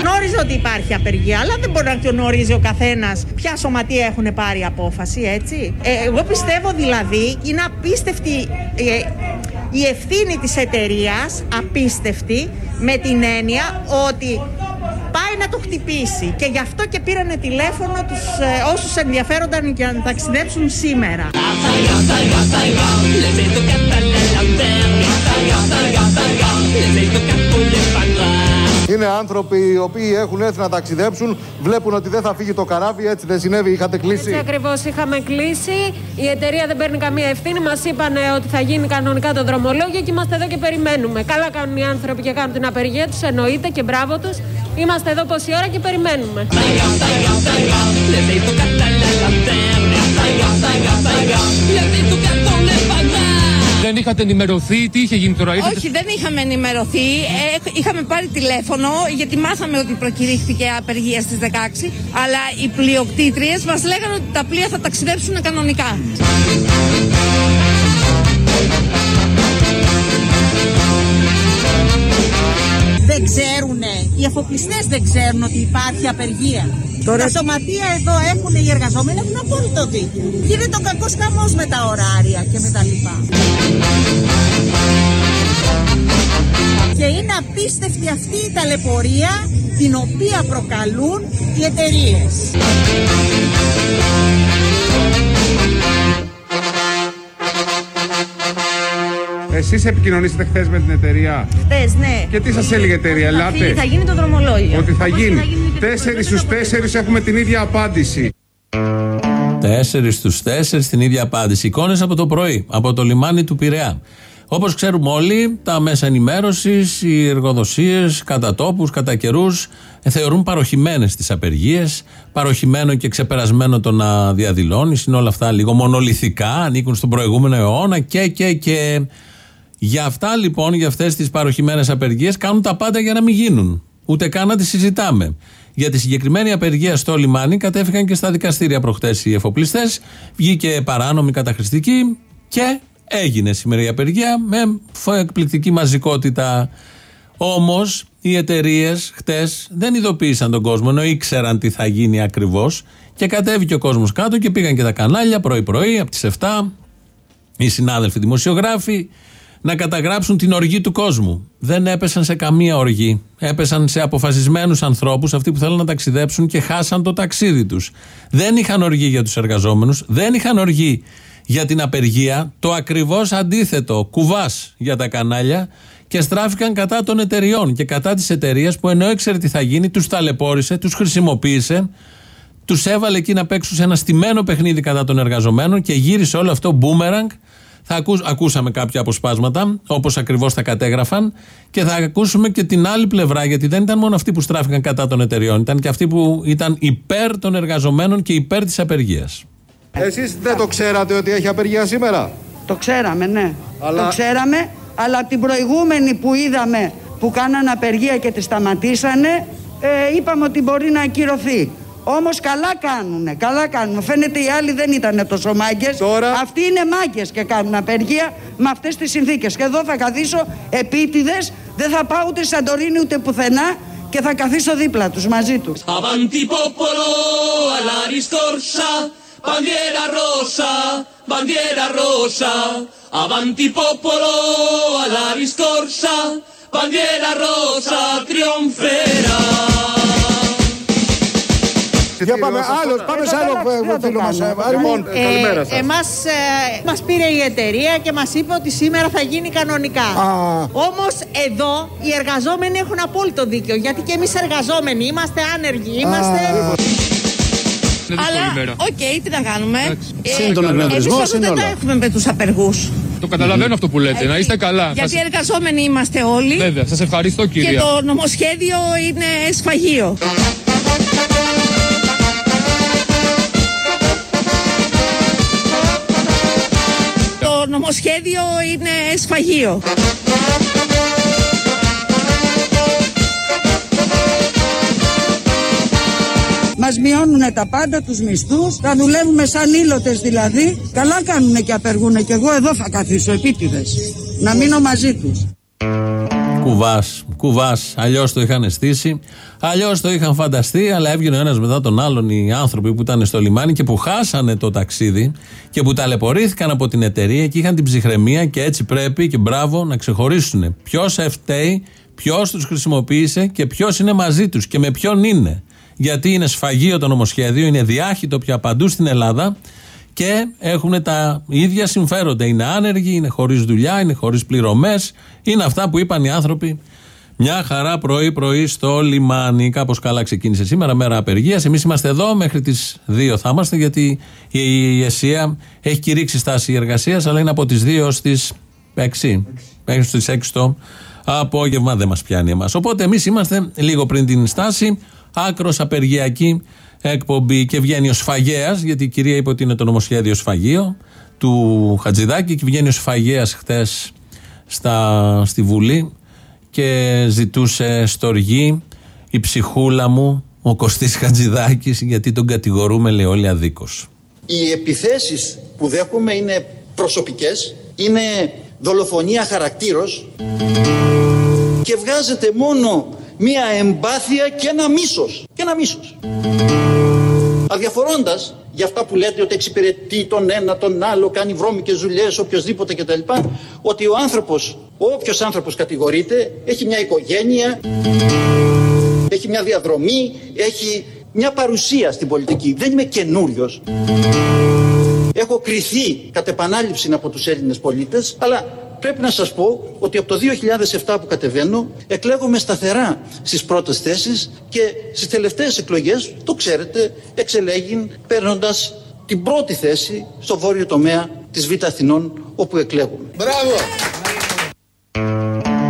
Γνώριζε ότι υπάρχει απεργία, αλλά δεν μπορεί να το γνωρίζει ο καθένας ποια σωματεία έχουν πάρει απόφαση, έτσι. Ε, εγώ πιστεύω δηλαδή είναι απίστευτη ε, η ευθύνη της εταιρείας, απίστευτη, με την έννοια ότι πάει να το χτυπήσει. Και γι' αυτό και πήρανε τηλέφωνο τους ε, όσους ενδιαφέρονταν για να ταξιδέψουν σήμερα. Είναι άνθρωποι οι οποίοι έχουν έρθει να ταξιδέψουν, βλέπουν ότι δεν θα φύγει το καράβι, έτσι δεν συνέβη, είχατε κλείσει. Έτσι ακριβώς είχαμε κλείσει. Η εταιρεία δεν παίρνει καμία ευθύνη. Μας είπαν ότι θα γίνει κανονικά το δρομολόγιο και είμαστε εδώ και περιμένουμε. Καλά κάνουν οι άνθρωποι και κάνουν την απεργία τους, εννοείται και μπράβο τους. Είμαστε εδώ πόση ώρα και περιμένουμε. Δεν είχατε ενημερωθεί, τι είχε γίνει τώρα, ήρθατε... Όχι, δεν είχαμε ενημερωθεί. Ε, είχαμε πάρει τηλέφωνο γιατί μάθαμε ότι προκηρύχθηκε απεργία στις 16. Αλλά οι πλειοκτήτριες μας λέγανε ότι τα πλοία θα ταξιδέψουν κανονικά. Δεν ξέρουν, οι αφοπλιστές δεν ξέρουν ότι υπάρχει απεργία. Τα σωματεία εδώ έχουν, οι εργαζόμενοι έχουν απόλυτο δίκιο. Γίνεται ο κακός καμός με τα ωράρια και με τα λοιπά. Και είναι απίστευτη αυτή η ταλαιπωρία την οποία προκαλούν οι εταιρείες. Εσείς επικοινωνήσατε χθες με την εταιρεία; Χθες, ναι. Και τι σας έλεγε η εταιρεία, Ελάτε; Θα γίνει το δρομολόγιο. Ότι θα Όπως γίνει. και Τέσσερις το στου τέσσερις έχουμε την ίδια απάντηση. Τέσσερις στους τέσσερις την ίδια απάντηση. Εικόνες από το πρωί, από το λιμάνι του Πειραιά. Όπως ξέρουμε όλοι, τα μέσα ενημέρωσης, οι εργοδοσίες, κατά τόπου, κατά καιρούς, θεωρούν παροχημένες τις απεργίες. Παροχημένο και ξεπερασμένο το να διαδηλώνεις. Είναι όλα αυτά λίγο μονολυθικά, ανήκουν στον προηγούμενο αιώνα και, και, και. Για αυτά λοιπόν, για αυτές τις παροχημένες απεργίες, κάνουν τα πάντα για να μην γίνουν. Ούτε καν να τις συζητάμε. Για τη συγκεκριμένη απεργία στο λιμάνι κατέφυγαν και στα δικαστήρια προχτές οι εφοπλιστές. Βγήκε παράνομη καταχρηστική και έγινε σήμερα η απεργία με φο- εκπληκτική μαζικότητα. Όμως οι εταιρείες χτες δεν ειδοποίησαν τον κόσμο, ενώ ήξεραν τι θα γίνει ακριβώς. Και κατέβηκε ο κόσμος κάτω και πήγαν και τα κανάλια πρωί-πρωί από τις 7 οι συνάδελφοι δημοσιογράφοι να καταγράψουν την οργή του κόσμου. Δεν έπεσαν σε καμία οργή. Έπεσαν σε αποφασισμένους ανθρώπους, αυτοί που θέλουν να ταξιδέψουν και χάσαν το ταξίδι τους. Δεν είχαν οργή για τους εργαζόμενους, δεν είχαν οργή για την απεργία. Το ακριβώς αντίθετο, κουβάς για τα κανάλια και στράφηκαν κατά των εταιριών και κατά της εταιρείας που ενώ ήξερε τι θα γίνει, τους ταλαιπώρησε, τους χρησιμοποίησε τους έβαλε εκεί να παίξουν σε ένα στημένο παιχνίδι κατά των εργαζομένων και γύρισε όλο αυτό μπούμεραγκ. Θα ακούς, ακούσαμε κάποια αποσπάσματα, όπως ακριβώς τα κατέγραφαν, και θα ακούσουμε και την άλλη πλευρά, γιατί δεν ήταν μόνο αυτοί που στράφηκαν κατά των εταιριών, ήταν και αυτοί που ήταν υπέρ των εργαζομένων και υπέρ της απεργίας. Εσείς δεν το ξέρατε ότι έχει απεργία σήμερα; Το ξέραμε, ναι. Αλλά- Το ξέραμε, αλλά από την προηγούμενη που είδαμε που κάνανε απεργία και τη σταματήσανε, ε, είπαμε ότι μπορεί να ακυρωθεί. Όμως καλά κάνουνε, καλά κάνουν. Φαίνεται οι άλλοι δεν ήταν τόσο μάγκες. Τώρα- Αυτοί είναι μάγκες και κάνουν απεργία με αυτές τις συνθήκες. Και εδώ θα καθίσω επίτηδες, δεν θα πάω ούτε στη Σαντορίνη ούτε πουθενά και θα καθίσω δίπλα τους μαζί τους. Avanti popolo alla riscorsa, bandiera rossa, bandiera rossa. Avanti popolo alla riscorsa, bandiera rossa trionferà. Για πάμε, άλλος, πάμε σε άλλο ε, φίλο μας. ε, Λοιπόν, καλημέρα σας. Εμάς ε, μας πήρε η εταιρεία και μας είπε ότι σήμερα θα γίνει κανονικά. Α. Όμως εδώ οι εργαζόμενοι έχουν απόλυτο δίκιο. Γιατί και εμείς εργαζόμενοι είμαστε άνεργοι. Είμαστε... Είναι δύσκολη Αλλά, ημέρα. οκ, τι να κάνουμε. Ε, Συν τον εκνευρισμό, εμείς συν δεν όλα. τα έχουμε με τους απεργούς. Το καταλαβαίνω αυτό που λέτε. Να είστε καλά. Γιατί Σας- εργαζόμενοι είμαστε όλοι. Βέβαια, σας ευχαριστώ Και κυρία. το νομοσχέδιο είναι σφαγείο. Νομοσχέδιο είναι σφαγείο. Μας μειώνουν τα πάντα, τους μισθούς. Θα δουλεύουμε σαν ήλωτες δηλαδή. Καλά κάνουν και απεργούν. Και εγώ εδώ θα καθίσω επίτηδες. Να μείνω μαζί τους. Κουβάς, κουβάς. Αλλιώς το είχαν στήσει, αλλιώς το είχαν φανταστεί, αλλά έβγαινε ο ένας μετά τον άλλον οι άνθρωποι που ήταν στο λιμάνι και που χάσανε το ταξίδι και που ταλαιπωρήθηκαν από την εταιρεία και είχαν την ψυχραιμία και έτσι πρέπει και μπράβο να ξεχωρίσουν ποιος φταίει, ποιος τους χρησιμοποίησε και ποιος είναι μαζί τους και με ποιον είναι. Γιατί είναι σφαγείο το νομοσχέδιο, είναι διάχυτο πια παντού στην Ελλάδα και έχουν τα ίδια συμφέροντα. Είναι άνεργοι, είναι χωρίς δουλειά, είναι χωρίς πληρωμές. Είναι αυτά που είπαν οι άνθρωποι. Μια χαρά πρωί-πρωί στο λιμάνι. Κάπως καλά ξεκίνησε σήμερα, μέρα απεργίας. Εμείς είμαστε εδώ μέχρι τις 2 θα είμαστε, γιατί η ΕΣΥΑ έχει κηρύξει στάση εργασίας, αλλά είναι από τις 2 έω τις 6. Μέχρι τις 6 το απόγευμα δεν μας πιάνει εμάς. Οπότε εμείς είμαστε λίγο πριν την στάση, άκρος απεργιακή εκπομπή και βγαίνει ο Σφαγέας, γιατί η κυρία είπε ότι είναι το νομοσχέδιο Σφαγείο του Χατζηδάκη και βγαίνει ο Σφαγέας χτε στη Βουλή και ζητούσε στοργή η ψυχούλα μου, ο Κωστής Χατζηδάκης, γιατί τον κατηγορούμε λέει όλοι αδίκως. Οι επιθέσεις που δέχομαι είναι προσωπικές, είναι δολοφονία χαρακτήρος και βγάζεται μόνο μία εμπάθεια και ένα μίσος. Και ένα μίσος. Αδιαφορώντας για αυτά που λέτε ότι εξυπηρετεί τον ένα, τον άλλο, κάνει βρώμικες δουλειές, οποιοδήποτε κτλ. Ότι ο άνθρωπος, όποιος άνθρωπος κατηγορείται, έχει μια οικογένεια, έχει μια διαδρομή, έχει μια παρουσία στην πολιτική. Δεν είμαι καινούριος. Έχω κριθεί κατ' επανάληψη από τους Έλληνες πολίτες, αλλά πρέπει να σας πω ότι από το 2007 που κατεβαίνω εκλέγομαι σταθερά στις πρώτες θέσεις και στις τελευταίες εκλογές, το ξέρετε, εξελέγην παίρνοντας την πρώτη θέση στο βόρειο τομέα της Β' Αθηνών όπου εκλέγομαι. Μπράβο!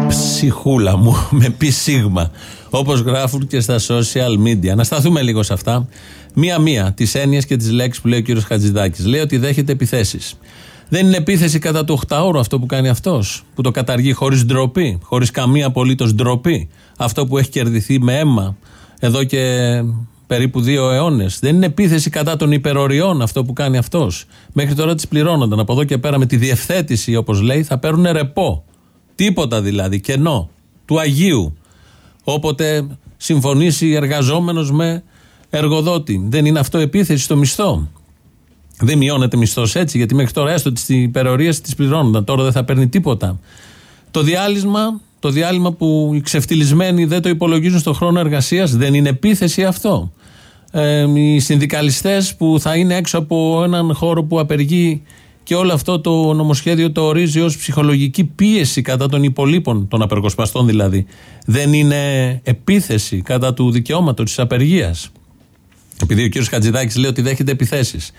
Ψυχούλα μου με πι σίγμα όπως γράφουν και στα social media. Να σταθούμε λίγο σε αυτά. Μία-μία τις έννοιες και τις λέξεις που λέει ο κύριος Χατζηδάκης. Λέει ότι δέχεται επιθέσεις. Δεν είναι επίθεση κατά του 8 αυτό που κάνει αυτός, που το καταργεί χωρίς ντροπή, χωρίς καμία απολύτως ντροπή. Αυτό που έχει κερδιθεί με αίμα εδώ και περίπου δύο αιώνες. Δεν είναι επίθεση κατά των υπεροριών αυτό που κάνει αυτός. Μέχρι τώρα τις πληρώνονταν. Από εδώ και πέρα με τη διευθέτηση, όπως λέει, θα παίρνουν ρεπό. Τίποτα δηλαδή, κενό του Αγίου. Όποτε συμφωνήσει εργαζόμενος με εργοδότη. Δεν είναι αυτό επίθεση στο μισθό. Δεν μειώνεται μισθός έτσι, γιατί μέχρι τώρα έστω τις υπερορίες τις πληρώνονταν. Τώρα δεν θα παίρνει τίποτα. Το διάλειμμα, το διάλειμμα που οι ξεφτυλισμένοι δεν το υπολογίζουν στον χρόνο εργασίας, δεν είναι επίθεση αυτό. Ε, οι συνδικαλιστές που θα είναι έξω από έναν χώρο που απεργεί και όλο αυτό το νομοσχέδιο το ορίζει ως ψυχολογική πίεση κατά των υπολείπων, των απεργοσπαστών δηλαδή. Δεν είναι επίθεση κατά του δικαιώματος της απεργίας. Επειδή ο κ. Χατζηδάκης λέει ότι δέχεται επιθέσεις.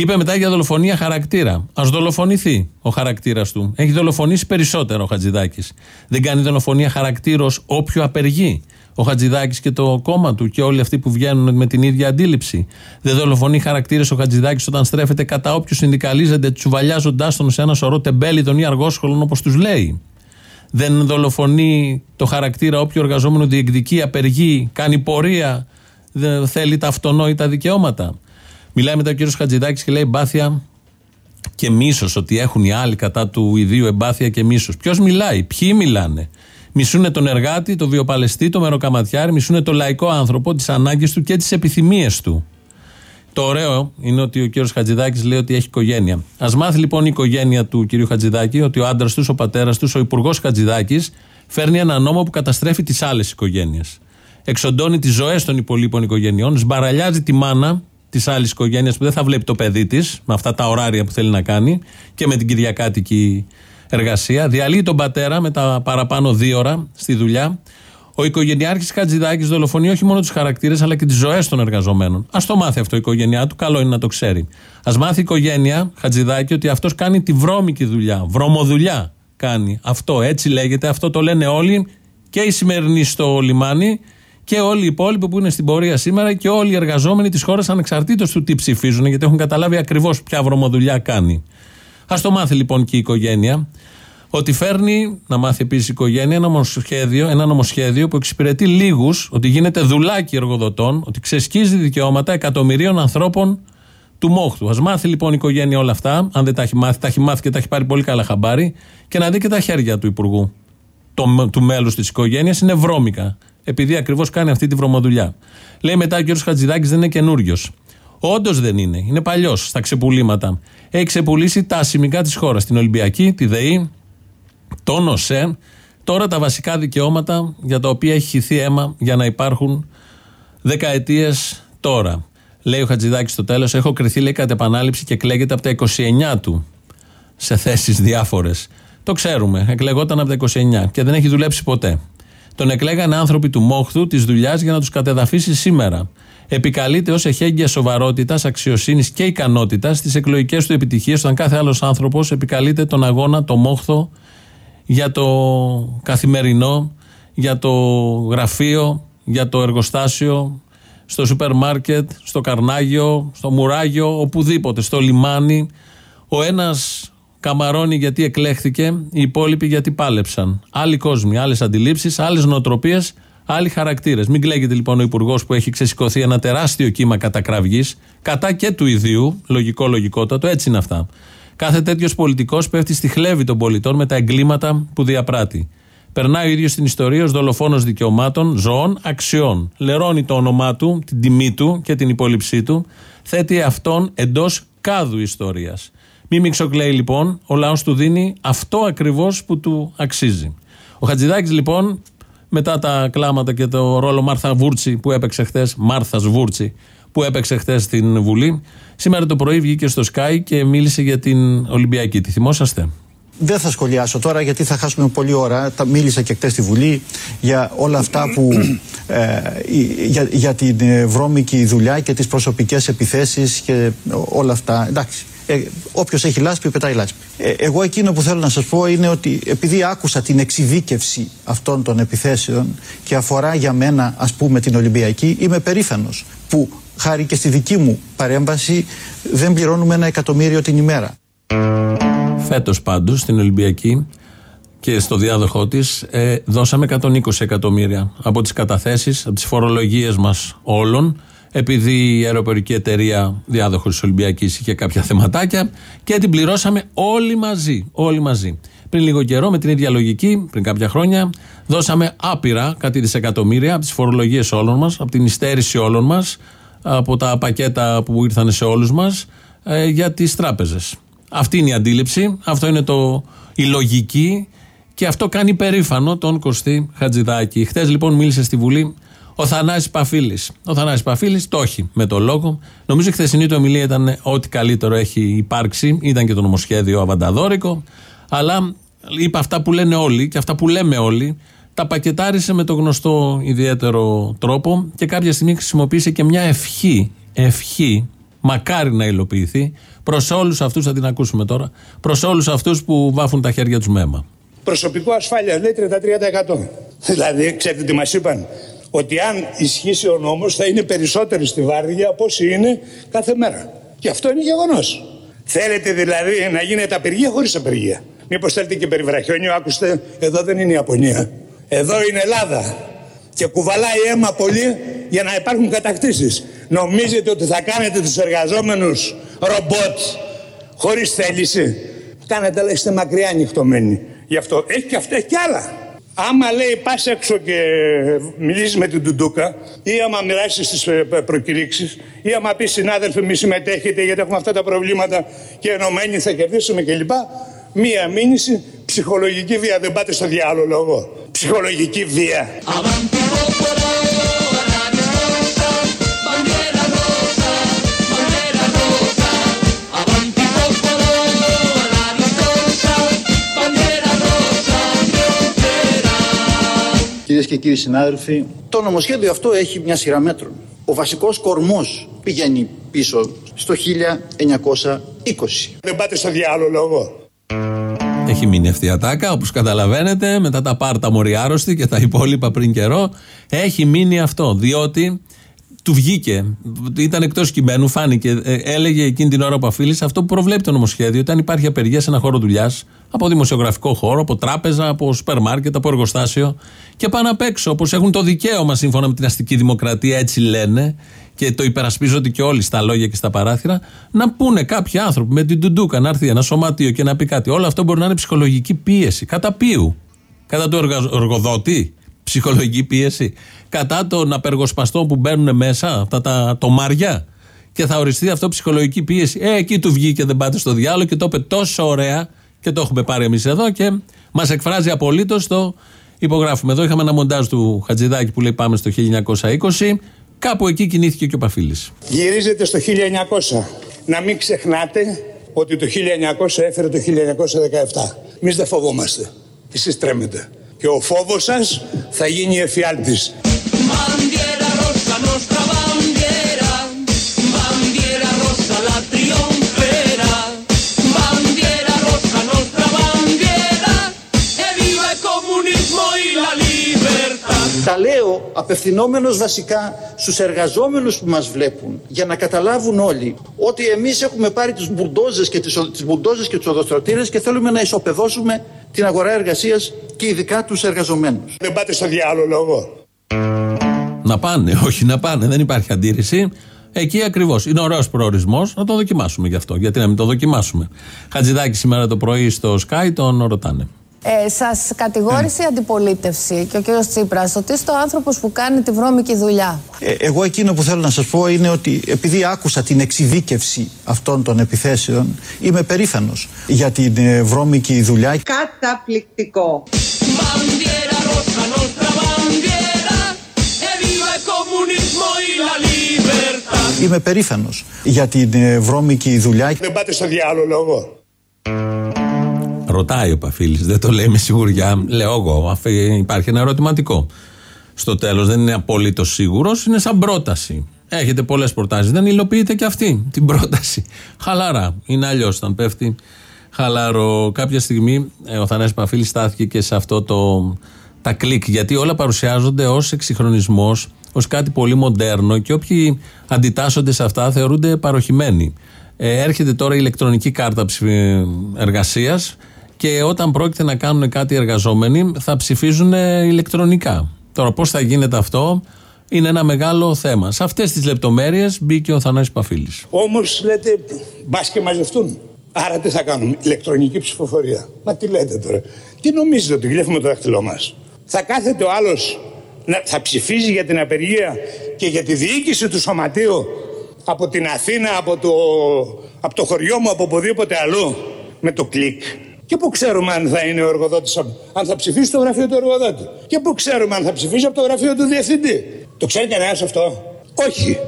Είπε μετά για δολοφονία χαρακτήρα. Α δολοφονηθεί ο χαρακτήρας του. Έχει δολοφονήσει περισσότερο ο Χατζηδάκης. Δεν κάνει δολοφονία χαρακτήρα όποιο απεργεί. Ο Χατζηδάκης και το κόμμα του και όλοι αυτοί που βγαίνουν με την ίδια αντίληψη. Δεν δολοφονεί χαρακτήρες ο Χατζηδάκης όταν στρέφεται κατά όποιου συνδικαλίζεται, τσουβαλιάζοντάς τον σε ένα σωρό τεμπέλη ή αργόσχολων όπως τους λέει. Δεν δολοφονεί το χαρακτήρα όποιο εργαζόμενο διεκδικεί, απεργεί, κάνει πορεία, θέλει τα αυτονόητα δικαιώματα. Μιλάει μετά ο κύριος Χατζηδάκης και λέει εμπάθεια και μίσος, ότι έχουν οι άλλοι κατά του ιδίου εμπάθεια και μίσος. Ποιος μιλάει, ποιοι μιλάνε. Μισούνε τον εργάτη, τον βιοπαλαιστή, τον μεροκαματιάρη, μισούνε τον λαϊκό άνθρωπο, τις ανάγκες του και τις επιθυμίες του. Το ωραίο είναι ότι ο κύριος Χατζηδάκης λέει ότι έχει οικογένεια. Α μάθει λοιπόν η οικογένεια του κύριου Χατζηδάκη ότι ο άντρας τους, ο πατέρας τους, ο υπουργός Χατζηδάκης φέρνει ένα νόμο που καταστρέφει τις άλλες οικογένειες. Εξοντώνει τις ζωές των υπολείπων οικογενειών, σμπαραλιάζει τη μάνα της άλλης οικογένειας που δεν θα βλέπει το παιδί της, με αυτά τα ωράρια που θέλει να κάνει και με την κυριακάτικη εργασία. Διαλύει τον πατέρα με τα παραπάνω δύο ώρα στη δουλειά. Ο οικογενειάρχης Χατζηδάκης δολοφονεί όχι μόνο τους χαρακτήρες αλλά και τις ζωές των εργαζομένων. Α το μάθει αυτό η οικογένειά του, καλό είναι να το ξέρει. Α μάθει η οικογένεια Χατζηδάκη ότι αυτός κάνει τη βρώμικη δουλειά, βρωμοδουλειά κάνει. Αυτό έτσι λέγεται, αυτό το λένε όλοι και οι σημερινοί στο λιμάνι και όλοι οι υπόλοιποι που είναι στην πορεία σήμερα και όλοι οι εργαζόμενοι της χώρας ανεξαρτήτως του τι ψηφίζουν, γιατί έχουν καταλάβει ακριβώς ποια βρωμοδουλειά κάνει. Α το μάθει λοιπόν και η οικογένεια. Ότι φέρνει, να μάθει επίσης η οικογένεια, ένα νομοσχέδιο, ένα νομοσχέδιο που εξυπηρετεί λίγους, ότι γίνεται δουλάκι εργοδοτών, ότι ξεσκίζει δικαιώματα εκατομμυρίων ανθρώπων του μόχτου. Α μάθει λοιπόν η οικογένεια όλα αυτά, αν δεν τα έχει μάθει, τα έχει μάθει και τα έχει πάρει πολύ καλά χαμπάρι, και να δει και τα χέρια του Υπουργού, το, του μέλους της οικογένειας, είναι βρώμικα. Επειδή ακριβώς κάνει αυτή τη βρωμοδουλειά. Λέει μετά ο κ. Χατζηδάκης δεν είναι καινούριος. Όντως δεν είναι. Είναι παλιός στα ξεπουλήματα. Έχει ξεπουλήσει τα ασημικά της χώρας. Την Ολυμπιακή, τη ΔΕΗ, τον ΟΣΕ. Τώρα τα βασικά δικαιώματα για τα οποία έχει χυθεί αίμα για να υπάρχουν δεκαετίες τώρα. Λέει ο Χατζηδάκης στο τέλος: Έχω κρυθεί, λέει, κατ' επανάληψη και εκλέγεται από τα 29 του σε θέσεις διάφορες. Το ξέρουμε. Εκλεγόταν από τα 29 και δεν έχει δουλέψει ποτέ. Τον εκλέγανε άνθρωποι του μόχθου της δουλειάς για να τους κατεδαφίσει σήμερα. Επικαλείται ως εχέγγυα σοβαρότητας, αξιοσύνης και ικανότητας στις εκλογικές του επιτυχίες, όταν κάθε άλλος άνθρωπος επικαλείται τον αγώνα, το μόχθο για το καθημερινό, για το γραφείο, για το εργοστάσιο, στο σούπερ μάρκετ, στο καρνάγιο, στο μουράγιο, οπουδήποτε, στο λιμάνι. Ο ένας καμαρώνει γιατί εκλέχθηκε, οι υπόλοιποι γιατί πάλεψαν. Άλλοι κόσμοι, άλλες αντιλήψεις, άλλες νοοτροπίες, άλλοι χαρακτήρες. Μην κλαίγεται λοιπόν ο Υπουργός που έχει ξεσηκωθεί ένα τεράστιο κύμα κατακραυγή, κατά και του ιδίου, λογικό, λογικότατο, έτσι είναι αυτά. Κάθε τέτοιος πολιτικός πέφτει στη χλέβη των πολιτών με τα εγκλήματα που διαπράττει. Περνάει ο ίδιος στην ιστορία ως δολοφόνος δικαιωμάτων, ζώων, αξιών. Λερώνει το όνομά του, την τιμή του και την υπόλοιψή του. Θέτει αυτόν εντός κάδου ιστορίας. Μη μιξοκλέει λοιπόν, ο λαός του δίνει αυτό ακριβώς που του αξίζει. Ο Χατζηδάκης λοιπόν, μετά τα κλάματα και το ρόλο Μάρθα Βούρτσι που έπαιξε χθες, Μάρθας Βούρτσι που έπαιξε χθες στην Βουλή, σήμερα το πρωί βγήκε στο Sky και μίλησε για την Ολυμπιακή. Τη θυμόσαστε; Δεν θα σχολιάσω τώρα γιατί θα χάσουμε πολλή ώρα. Τα μίλησα και χτε στη Βουλή για όλα αυτά που. Ε, για, για την ε, βρώμικη δουλειά και τις προσωπικές επιθέσεις και όλα αυτά. Εντάξει. Ε, Όποιος έχει λάσπη, πετάει λάσπη. Ε, εγώ εκείνο που θέλω να σας πω είναι ότι επειδή άκουσα την εξειδίκευση αυτών των επιθέσεων και αφορά για μένα, ας πούμε, την Ολυμπιακή, είμαι περήφανος που χάρη και στη δική μου παρέμβαση δεν πληρώνουμε ένα εκατομμύριο την ημέρα. Φέτος πάντως στην Ολυμπιακή και στο διάδοχό της ε, δώσαμε 120 εκατομμύρια από τις καταθέσεις, από τις φορολογίες μας όλων, επειδή η αεροπορική εταιρεία διάδοχος της Ολυμπιακής είχε κάποια θεματάκια και την πληρώσαμε όλοι μαζί. Όλοι μαζί. Πριν λίγο καιρό, με την ίδια λογική, πριν κάποια χρόνια, δώσαμε άπειρα κάτι δισεκατομμύρια από τις φορολογίες όλων μας, από την υστέρηση όλων μας, από τα πακέτα που ήρθαν σε όλους μας ε, για τις τράπεζες. Αυτή είναι η αντίληψη, αυτό είναι το, η λογική και αυτό κάνει περήφανο τον Κωστή Χατζηδάκη. Χθες λοιπόν μίλησε στη Βουλή ο Θανάσης Παφίλης. Ο Θανάσης Παφίλης το έχει με το λόγο. Νομίζω η χθεσινή του ομιλία ήταν ό,τι καλύτερο έχει υπάρξει. Ήταν και το νομοσχέδιο αβανταδόρικο. Αλλά είπε αυτά που λένε όλοι και αυτά που λέμε όλοι. Τα πακετάρισε με το γνωστό ιδιαίτερο τρόπο και κάποια στιγμή χρησιμοποίησε και μια ευχή. Ευχή μακάρι να υλοποιηθεί, προς όλους αυτούς, θα την ακούσουμε τώρα, προς όλους αυτούς που βάφουν τα χέρια τους με αίμα. Προσωπικό ασφάλεια λέει 33%. Δηλαδή, ξέρετε τι μας είπαν, ότι αν ισχύσει ο νόμος θα είναι περισσότεροι στη Βάρδια από όσοι είναι κάθε μέρα. Και αυτό είναι γεγονός. Θέλετε δηλαδή να γίνεται απεργία χωρίς απεργία. Μήπως θέλετε και περιβραχιόνιο, άκουστε, εδώ δεν είναι η Ιαπωνία. Εδώ είναι Ελλάδα. Και κουβαλάει αίμα πολύ για να υπάρχουν κατακτήσεις. Νομίζετε ότι θα κάνετε τους εργαζόμενους ρομπότ χωρίς θέληση; Κάνετε, αλλά είστε μακριά ανοιχτωμένοι. Γι' αυτό έχει και αυτά, έχει και άλλα. Άμα λέει πας έξω και μιλήσεις με την Τουντούκα, ή άμα μοιράσεις τις προκηρύξεις, ή άμα πεις συνάδελφοι, μη συμμετέχετε γιατί έχουμε αυτά τα προβλήματα και ενωμένοι θα κερδίσουμε κλπ. Μία μήνυση, ψυχολογική βία. Δεν πάτε στο διάλογο λόγο. Ψυχολογική βία. Κυρίες και κύριοι συνάδελφοι, το νομοσχέδιο αυτό έχει μια σειρά μέτρων. Ο βασικός κορμός πηγαίνει πίσω στο 1920. Δεν πάτε στο διάλογο λόγο. Έχει μείνει αυτή η ατάκα, όπως καταλαβαίνετε, μετά τα πάρτα μοριάρωστη και τα υπόλοιπα πριν καιρό. Έχει μείνει αυτό, διότι του βγήκε. Ήταν εκτός κειμένου, φάνηκε. Ε, έλεγε εκείνη την ώρα ο Παφίλης αυτό που προβλέπει το νομοσχέδιο. Όταν υπάρχει απεργία σε ένα χώρο δουλειάς, από δημοσιογραφικό χώρο, από τράπεζα, από σούπερ μάρκετ, από εργοστάσιο και πάνω απ' έξω, όπως έχουν το δικαίωμα σύμφωνα με την αστική δημοκρατία, έτσι λένε, και το υπερασπίζονται και όλοι στα λόγια και στα παράθυρα, να πούνε κάποιοι άνθρωποι με την τουντούκα να έρθει ένα σωματείο και να πει κάτι. Όλο αυτό μπορεί να είναι ψυχολογική πίεση. Κατά ποιου; Κατά του εργοδότη; Ψυχολογική πίεση. Κατά των απεργοσπαστών που μπαίνουν μέσα, αυτά τα τομάρια. Και θα οριστεί αυτό ψυχολογική πίεση. Ε, εκεί του βγήκε δεν πάτε στο διάλογο και το είπε τόσο ωραία και το έχουμε πάρει εμείς εδώ και μας εκφράζει απολύτως το υπογράφουμε. Εδώ είχαμε ένα μοντάζ του Χατζηδάκη που λέει πάμε στο 1920. Κάπου εκεί κινήθηκε και ο Παφίλης. Γυρίζετε στο 1900. Να μην ξεχνάτε ότι το 1900 έφερε το 1917. Εμείς δεν φοβόμαστε. Εσείς τρέμετε. Και ο φόβος σας θα γίνει εφιάλτης. Bandiera rossa, nostra bandiera, bandiera rossa la trionfera, bandiera rossa, nostra bandiera, e viva il comunismo y la libertà. Τα λέω απευθυνόμενος βασικά στους εργαζόμενους που μας βλέπουν για να καταλάβουν όλοι ότι εμείς έχουμε πάρει τους μπουρντόζες και τις, τις μπουρντόζες και τους οδοστρωτήρες και θέλουμε να ισοπεδώσουμε την αγορά εργασίας και ειδικά τους εργαζομένους. Δεν πάτε στο διάλογο. Να πάνε, όχι να πάνε, δεν υπάρχει αντίρρηση. Εκεί ακριβώς. Είναι ωραίος προορισμός. Να το δοκιμάσουμε γι' αυτό. Γιατί να μην το δοκιμάσουμε. Χατζηδάκι σήμερα το πρωί στο Sky τον ρωτάνε. Ε, Σας κατηγόρησε η αντιπολίτευση και ο κ. Τσίπρας ότι είστε ο άνθρωπος που κάνει τη βρώμικη δουλειά. Ε, εγώ εκείνο που θέλω να σας πω είναι ότι επειδή άκουσα την εξειδίκευση αυτών των επιθέσεων είμαι περήφανος για την ε, βρώμικη δουλειά. Καταπληκτικό. Bandiera rossa, nostra bandiera, e viva il comunismo y la libertà. Είμαι περήφανος για την ε, βρώμικη δουλειά. Δεν πάτε στο διάλογο. Ρωτάει ο Παφίλης, δεν το λέει με σιγουριά. Λέω εγώ, αφού υπάρχει ένα ερωτηματικό. Στο τέλος δεν είναι απολύτως σίγουρος, είναι σαν πρόταση. Έχετε πολλές προτάσεις. Δεν υλοποιείτε και αυτή την πρόταση. Χαλαρά. Είναι αλλιώς όταν πέφτει χαλαρό. Κάποια στιγμή ε, ο Θανάσης Παφίλης στάθηκε και σε αυτό το. τα κλικ. Γιατί όλα παρουσιάζονται ως εξυγχρονισμός, ως κάτι πολύ μοντέρνο και όποιοι αντιτάσσονται σε αυτά θεωρούνται παροχημένοι. Ε, έρχεται τώρα η ηλεκτρονική κάρτα εργασίας και όταν πρόκειται να κάνουν κάτι οι εργαζόμενοι θα ψηφίζουν ε, ηλεκτρονικά. Τώρα πώς θα γίνεται αυτό είναι ένα μεγάλο θέμα. Σε αυτές τις λεπτομέρειες μπήκε ο Θανάσης Παφίλης. Όμως λέτε μπας και μαζευτούν. Άρα τι θα κάνουμε, ηλεκτρονική ψηφοφορία. Μα τι λέτε τώρα. Τι νομίζετε ότι γλέφουμε το δάχτυλό μας; Θα κάθεται ο άλλος να, θα ψηφίζει για την απεργία και για τη διοίκηση του σωματείου; Από την Αθήνα, από το, από το χωριό μου, από οπουδήποτε αλλού με το κλικ. Και πού ξέρουμε αν θα είναι ο εργοδότης, αν θα ψηφίσει το γραφείο του εργοδότη; Και πού ξέρουμε αν θα ψηφίσει από το γραφείο του διευθυντή; Το ξέρει κανένας αυτό; Όχι.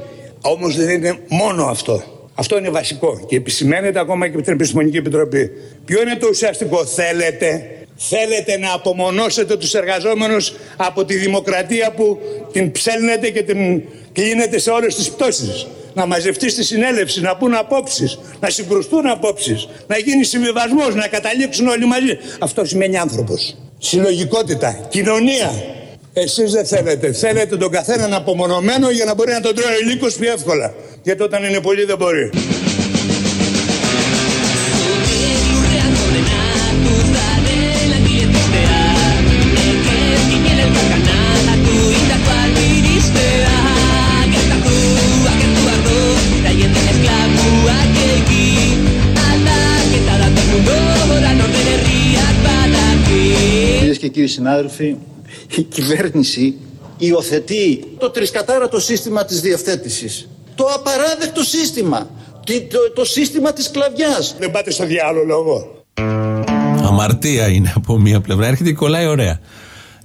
Όμως δεν είναι μόνο αυτό. Αυτό είναι βασικό και επισημαίνεται ακόμα και από την Επιστημονική Επιτροπή. Ποιο είναι το ουσιαστικό, θέλετε, θέλετε να απομονώσετε τους εργαζόμενους από τη δημοκρατία που την ψέλνετε και την κλείνετε σε όλες τις πτώσεις; Να μαζευτείς στη συνέλευση, να πούν απόψεις, να συγκρουστούν απόψεις, να γίνει συμβιβασμός, να καταλήξουν όλοι μαζί. Αυτός σημαίνει άνθρωπος. Συλλογικότητα, κοινωνία. Εσείς δεν θέλετε. Θέλετε τον καθέναν απομονωμένο για να μπορεί να τον τρώει ο λύκο πιο εύκολα. Γιατί όταν είναι πολύ δεν μπορεί. Συνάδελφοι, η κυβέρνηση υιοθετεί το τρισκατάρατο σύστημα της διευθέτησης. Το απαράδεκτο σύστημα. Τι- Το, το σύστημα της σκλαβιάς. Δεν πάτε στο διάλογο. Αμαρτία είναι από μία πλευρά. Έρχεται και κολλάει ωραία.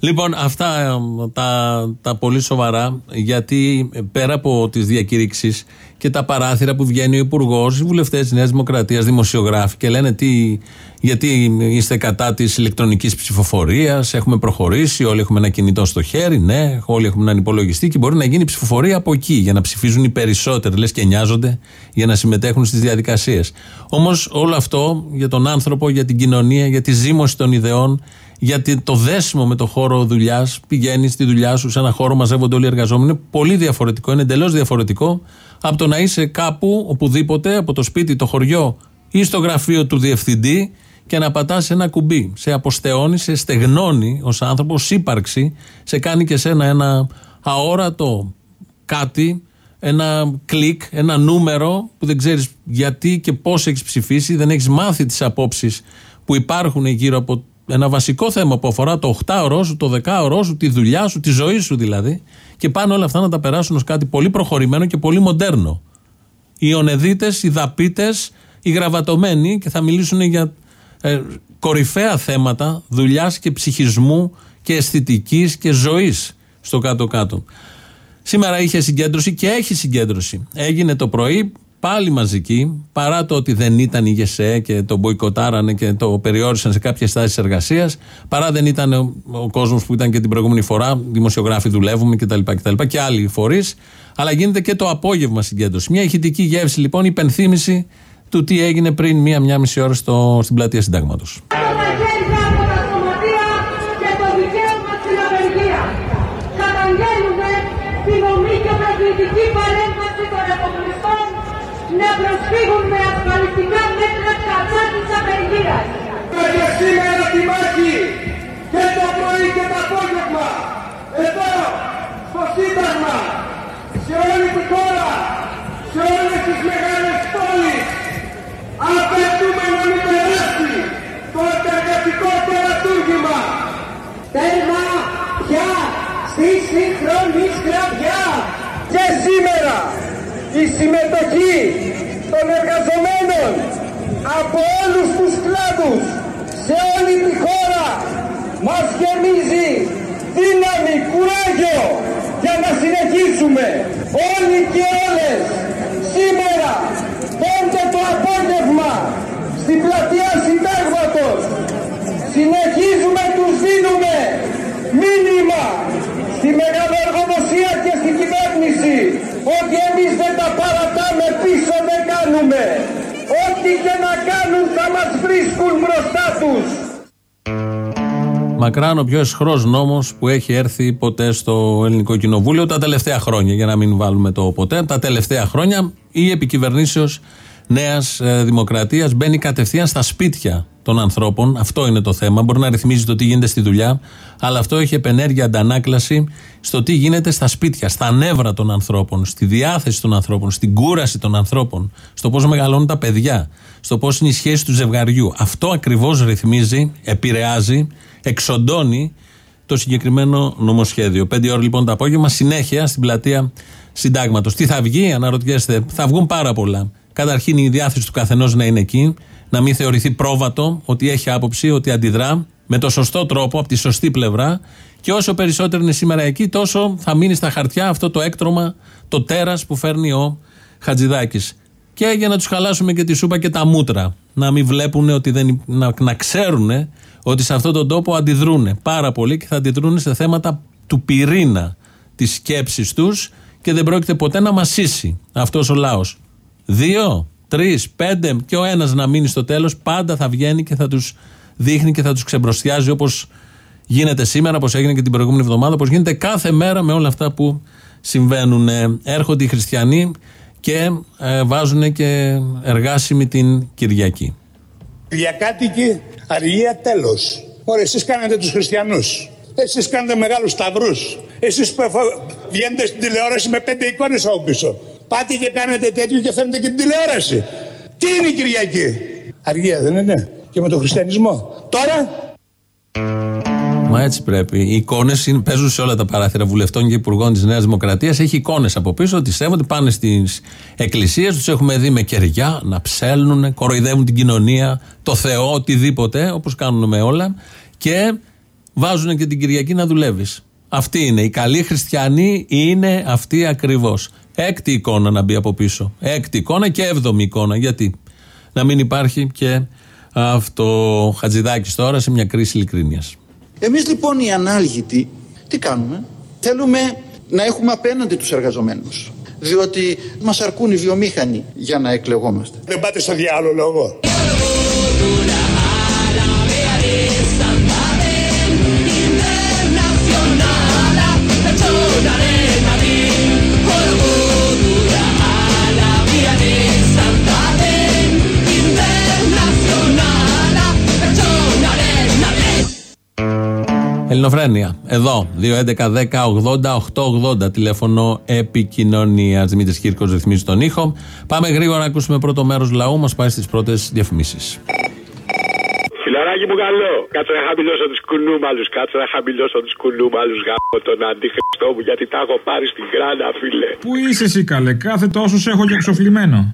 Λοιπόν, αυτά ε, τα, τα πολύ σοβαρά, γιατί ε, πέρα από τις διακήρυξει και τα παράθυρα που βγαίνει ο Υπουργός, οι βουλευτές της Νέας Δημοκρατίας, δημοσιογράφοι και λένε τι, γιατί είστε κατά της ηλεκτρονικής ψηφοφορίας, έχουμε προχωρήσει, όλοι έχουμε ένα κινητό στο χέρι, ναι, όλοι έχουμε έναν υπολογιστή και μπορεί να γίνει ψηφοφορία από εκεί για να ψηφίζουν οι περισσότεροι, λες και νοιάζονται για να συμμετέχουν στις διαδικασίες. Όμως όλο αυτό για τον άνθρωπο, για την κοινωνία, για τη ζήμωση των ιδεών γιατί το δέσιμο με το χώρο δουλειάς, πηγαίνει στη δουλειά σου σε ένα χώρο, μαζεύονται όλοι οι εργαζόμενοι. Είναι πολύ διαφορετικό, είναι εντελώς διαφορετικό από το να είσαι κάπου, οπουδήποτε, από το σπίτι, το χωριό ή στο γραφείο του διευθυντή και να πατάς ένα κουμπί. Σε αποστεώνει, σε στεγνώνει ως άνθρωπος, ω ύπαρξη, σε κάνει και σένα ένα αόρατο κάτι, ένα κλικ, ένα νούμερο που δεν ξέρεις γιατί και πώς έχεις ψηφίσει, δεν έχεις μάθει τις απόψεις που υπάρχουν γύρω από ένα βασικό θέμα που αφορά το 8ωρό σου, το 10ωρό σου, τη δουλειά σου, τη ζωή σου δηλαδή. Και πάνε όλα αυτά να τα περάσουν ως κάτι πολύ προχωρημένο και πολύ μοντέρνο. Οι ονεδίτες, οι δαπίτες, οι γραβατωμένοι και θα μιλήσουν για ε, κορυφαία θέματα δουλειάς και ψυχισμού και αισθητικής και ζωής στο κάτω-κάτω. Σήμερα είχε συγκέντρωση και έχει συγκέντρωση. Έγινε το πρωί πάλι μαζική, παρά το ότι δεν ήταν η ΓΕΣΕ και το μποϊκοτάρανε και το περιόρισαν σε κάποιες στάσει εργασίας, παρά δεν ήταν ο, ο κόσμος που ήταν και την προηγούμενη φορά, δημοσιογράφοι δουλεύουμε κτλ. κτλ και άλλοι φορείς, αλλά γίνεται και το απόγευμα συγκέντρωση. Μια ηχητική γεύση λοιπόν, υπενθύμηση του τι έγινε πριν μία-μία μισή ώρα στο, στην πλατεία Συντάγματο. Και σήμερα τη μάχη και το πρωί και το απόγευμα εδώ στο Σύνταγμα σε όλη τη χώρα σε όλες τις μεγάλες πόλεις απαιτούμε να μην περάσει το εργατικό τερατούργημα. Τέρμα πια στη σύγχρονη σκραβιά. Και σήμερα η συμμετοχή των εργαζομένων από όλους τους κλάδους σε όλη τη χώρα μας γεμίζει δύναμη, κουράγιο για να συνεχίσουμε όλοι και όλες σήμερα πέντε το απόγευμα στην πλατεία Συντάγματος. Συνεχίζουμε τους δίνουμε μήνυμα στη εργοδοσία και στην κυβέρνηση ότι εμείς δεν τα παρατάμε πίσω δεν κάνουμε ό,τι και να κάνουν θα μας βρίσκουν μπροστά τους Μακράν ο πιο εσχρός νόμος που έχει έρθει ποτέ στο Ελληνικό Κοινοβούλιο τα τελευταία χρόνια. Για να μην βάλουμε το ποτέ. Τα τελευταία χρόνια η επικυβερνήσεως Νέας Δημοκρατίας μπαίνει κατευθείαν στα σπίτια των ανθρώπων. Αυτό είναι το θέμα. Μπορεί να ρυθμίζει το τι γίνεται στη δουλειά, αλλά αυτό έχει επενέργεια αντανάκλαση στο τι γίνεται στα σπίτια, στα νεύρα των ανθρώπων, στη διάθεση των ανθρώπων, στην κούραση των ανθρώπων, στο πώ μεγαλώνουν τα παιδιά, στο πώς είναι η σχέση του ζευγαριού. Αυτό ακριβώς ρυθμίζει, επηρεάζει, εξοντώνει το συγκεκριμένο νομοσχέδιο. Πέντε ώρα λοιπόν το απόγευμα, συνέχεια στην πλατεία Συντάγματος. Τι θα βγει, αναρωτιέστε, θα βγουν πάρα πολλά. Καταρχήν η διάθεση του καθενός να είναι εκεί, να μην θεωρηθεί πρόβατο ότι έχει άποψη, ότι αντιδρά με το σωστό τρόπο, από τη σωστή πλευρά. Και όσο περισσότερο είναι σήμερα εκεί, τόσο θα μείνει στα χαρτιά αυτό το έκτρωμα, το τέρας που φέρνει ο Χατζηδάκης. Και για να τους χαλάσουμε και τη σούπα και τα μούτρα. Να μην βλέπουν ότι δεν. να, να ξέρουν ότι σε αυτόν τον τόπο αντιδρούν πάρα πολύ και θα αντιδρούν σε θέματα του πυρήνα της σκέψης τους και δεν πρόκειται ποτέ να μασίσει αυτός ο λαός. Δύο, τρεις, πέντε και ο ένας να μείνει στο τέλος, πάντα θα βγαίνει και θα τους δείχνει και θα τους ξεμπροστιάζει όπως γίνεται σήμερα, όπως έγινε και την προηγούμενη εβδομάδα, όπως γίνεται κάθε μέρα με όλα αυτά που συμβαίνουν. Έρχονται οι χριστιανοί και ε, βάζουν και εργάσιμη την Κυριακή. Διακάτοικοι, αργία τέλος. Ωραία, εσείς κάνετε τους χριστιανούς. Εσείς κάνετε μεγάλους σταυρούς. Εσείς που βγαίνετε στην τηλεόραση με πέντε εικόνες από πίσω. Πάτε και κάνετε τέτοιο και φαίνεται και την τηλεόραση. Τι είναι η Κυριακή; Αργία δεν είναι; Και με τον χριστιανισμό. Τώρα; Μα έτσι πρέπει. Οι εικόνες παίζουν σε όλα τα παράθυρα βουλευτών και υπουργών της Νέας Δημοκρατίας. Έχει εικόνες από πίσω ότι σέβονται, πάνε στις εκκλησίες, τους έχουμε δει με κεριά να ψέλνουν, κοροϊδεύουν την κοινωνία, το Θεό, οτιδήποτε, όπως κάνουν με όλα. Και βάζουν και την Κυριακή να δουλεύεις. Αυτή είναι. Οι καλοί χριστιανοί είναι αυτοί ακριβώς. Έκτη εικόνα να μπει από πίσω. Έκτη εικόνα και έβδομη εικόνα. Γιατί; Να μην υπάρχει και αυτό. Χατζηδάκης τώρα σε μια κρίση ειλικρίνειας. Εμείς λοιπόν οι ανάλγητοι, τι κάνουμε, θέλουμε να έχουμε απέναντι τους εργαζομένους. Διότι μας αρκούν οι βιομήχανοι για να εκλεγόμαστε. Δεν πάτε στο διάλογο λόγο. Ελληνοφρένεια. Εδώ. 2.11.10.80.880. Τηλέφωνο επικοινωνίας. Δημήτρης Κύρκος ρυθμίζει τον ήχο. Πάμε γρήγορα να ακούσουμε πρώτο μέρος λαού. Μας πάει στις πρώτες διαφημίσεις. Φιλαράκι μου καλό. Κάτσε να χαμηλώσω τους κουνούμαλους. Κάτσε να χαμηλώσω τους κουνούμαλους. Γάμο τον αντίχριστό μου γιατί τα έχω πάρει στην κράνα, φίλε. Πού είσαι εσύ καλέ, κάθε τόσο έχω και εξοφλημένο.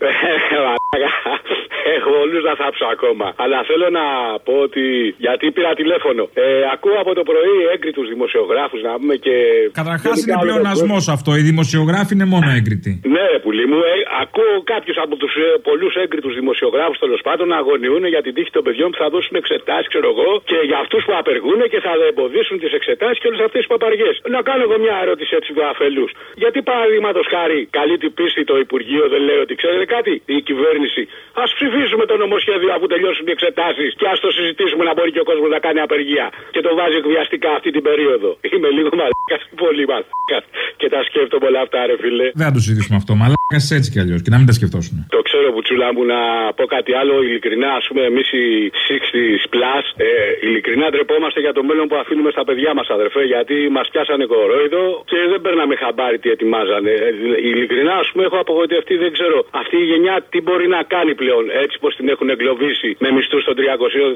Έχω όλους να θάψω ακόμα. Αλλά θέλω να πω ότι. Γιατί πήρα τηλέφωνο. Ε, ακούω από το πρωί έγκριτους δημοσιογράφους να πούμε και. Καταρχάς είναι πλεονασμός αυτό. Οι δημοσιογράφοι είναι μόνο έγκριτοι. Ναι, ρε πουλί μου, ε, ακούω κάποιους από τους ε, πολλούς έγκριτους δημοσιογράφους τέλος πάντων να αγωνιούν για την τύχη των παιδιών που θα δώσουν εξετάσεις, ξέρω εγώ, και για αυτούς που απεργούν και θα εμποδίσουν τις εξετάσεις και όλες αυτές τις παπαριές. Να κάνω εγώ μια ερώτηση έτσι του αφελούς. Γιατί παραδείγματος χάρη καλή την πίστη το Υπουργείο δεν λέει ότι ξέρετε κάτι, η κυβέρνηση. Α ψηφίσουμε το νομοσχέδιο αφού τελειώσουν οι εξετάσεις και ας το συζητήσουμε να μπορεί και ο κόσμος να κάνει απεργία. Και το βάζει εκβιαστικά αυτή την περίοδο. Είμαι λίγο μαλάκας, πολύ μαλάκας. Και τα σκέφτομαι όλα αυτά, ρε φίλε. Δεν θα το συζητήσουμε αυτό. Μαλάκας έτσι κι αλλιώς και να μην τα σκεφτώσουν. Το ξέρω, Μπουτσούλα μου, να πω κάτι άλλο. Ειλικρινά, ας πούμε, εμείς οι 60 plus, ε, ειλικρινά ντρεπόμαστε για το μέλλον που αφήνουμε στα παιδιά μας, αδερφέ, γιατί μας πιάσανε κορόιδο και δεν παίρναμε χαμπάρι τι ετοιμάζανε. Ε, ειλικρινά, ας πούμε, έχω απογοητευτεί, δεν ξέρω αυτή η γενιά τι μπορεί να κάνει πλέον, έτσι πως την έχουν εγκλωβίσει με μισθούς των 300,